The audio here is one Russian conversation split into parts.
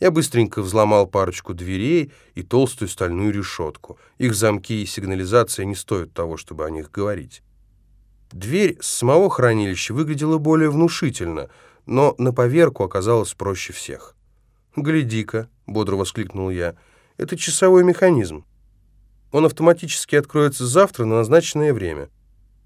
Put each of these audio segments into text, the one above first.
Я быстренько взломал парочку дверей и толстую стальную решетку. Их замки и сигнализация не стоят того, чтобы о них говорить. Дверь с самого хранилища выглядела более внушительно, но на поверку оказалась проще всех. «Гляди-ка», — бодро воскликнул я, — «это часовой механизм. Он автоматически откроется завтра на назначенное время».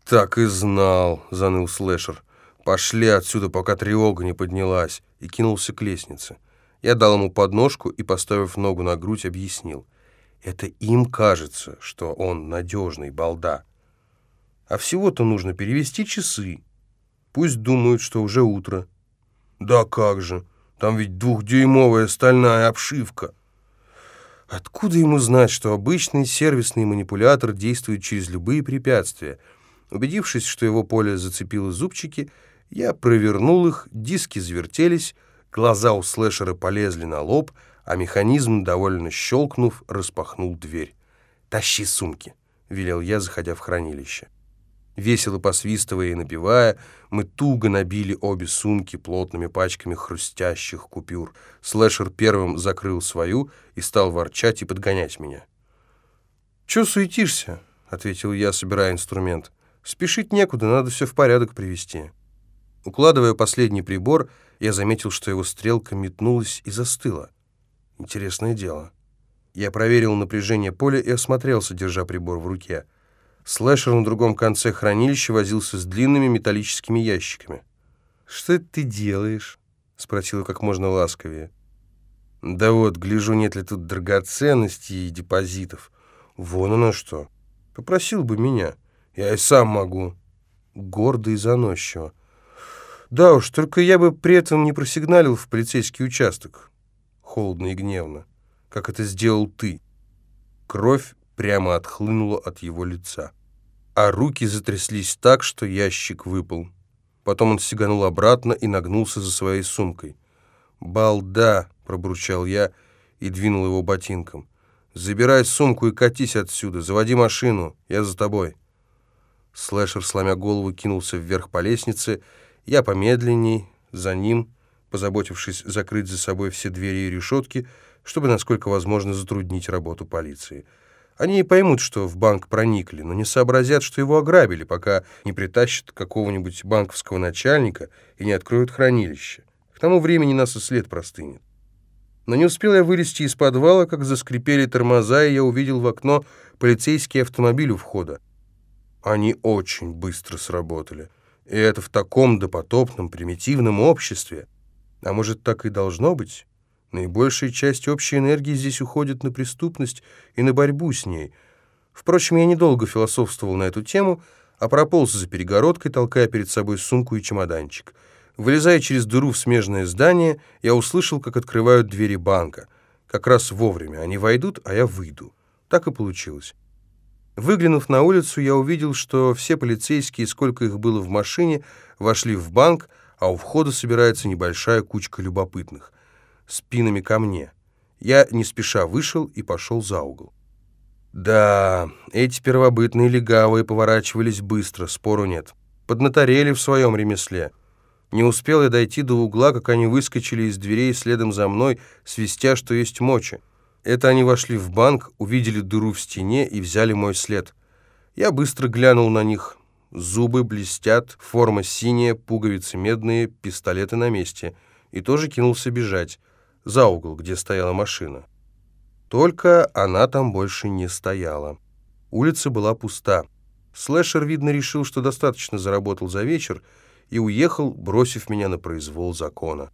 «Так и знал», — заныл слэшер. «Пошли отсюда, пока тревога не поднялась», и кинулся к лестнице. Я дал ему подножку и, поставив ногу на грудь, объяснил. Это им кажется, что он надежный, балда. А всего-то нужно перевести часы. Пусть думают, что уже утро. Да как же, там ведь двухдюймовая стальная обшивка. Откуда ему знать, что обычный сервисный манипулятор действует через любые препятствия? Убедившись, что его поле зацепило зубчики, я провернул их, диски завертелись, Глаза у слэшера полезли на лоб, а механизм, довольно щелкнув, распахнул дверь. «Тащи сумки», — велел я, заходя в хранилище. Весело посвистывая и напевая, мы туго набили обе сумки плотными пачками хрустящих купюр. Слэшер первым закрыл свою и стал ворчать и подгонять меня. «Чё суетишься?» — ответил я, собирая инструмент. «Спешить некуда, надо все в порядок привести». Укладывая последний прибор, я заметил, что его стрелка метнулась и застыла. Интересное дело. Я проверил напряжение поля и осмотрелся, держа прибор в руке. Слэшер на другом конце хранилища возился с длинными металлическими ящиками. «Что это ты делаешь?» — спросил как можно ласковее. «Да вот, гляжу, нет ли тут драгоценностей и депозитов. Вон оно что. Попросил бы меня. Я и сам могу». Гордо и заносчиво. Да уж, только я бы при этом не просигналил в полицейский участок. Холодно и гневно. Как это сделал ты. Кровь прямо отхлынула от его лица. А руки затряслись так, что ящик выпал. Потом он сиганул обратно и нагнулся за своей сумкой. «Балда!» — пробурчал я и двинул его ботинком. «Забирай сумку и катись отсюда. Заводи машину. Я за тобой». Слэшер, сломя голову, кинулся вверх по лестнице я помедленней, за ним, позаботившись закрыть за собой все двери и решетки, чтобы, насколько возможно, затруднить работу полиции. Они и поймут, что в банк проникли, но не сообразят, что его ограбили, пока не притащат какого-нибудь банковского начальника и не откроют хранилище. К тому времени нас и след простынет. Но не успел я вылезти из подвала, как заскрипели тормоза, и я увидел в окно полицейский автомобиль у входа. Они очень быстро сработали. И это в таком допотопном, примитивном обществе. А может, так и должно быть? Наибольшая часть общей энергии здесь уходит на преступность и на борьбу с ней. Впрочем, я недолго философствовал на эту тему, а прополз за перегородкой, толкая перед собой сумку и чемоданчик. Вылезая через дыру в смежное здание, я услышал, как открывают двери банка. Как раз вовремя. Они войдут, а я выйду. Так и получилось. Выглянув на улицу, я увидел, что все полицейские, сколько их было в машине, вошли в банк, а у входа собирается небольшая кучка любопытных. Спинами ко мне. Я не спеша вышел и пошел за угол. Да, эти первобытные легавые поворачивались быстро, спору нет. Поднаторели в своем ремесле. Не успел я дойти до угла, как они выскочили из дверей следом за мной, свистя, что есть мочи. Это они вошли в банк, увидели дыру в стене и взяли мой след. Я быстро глянул на них. Зубы блестят, форма синяя, пуговицы медные, пистолеты на месте. И тоже кинулся бежать. За угол, где стояла машина. Только она там больше не стояла. Улица была пуста. Слэшер, видно, решил, что достаточно заработал за вечер, и уехал, бросив меня на произвол закона.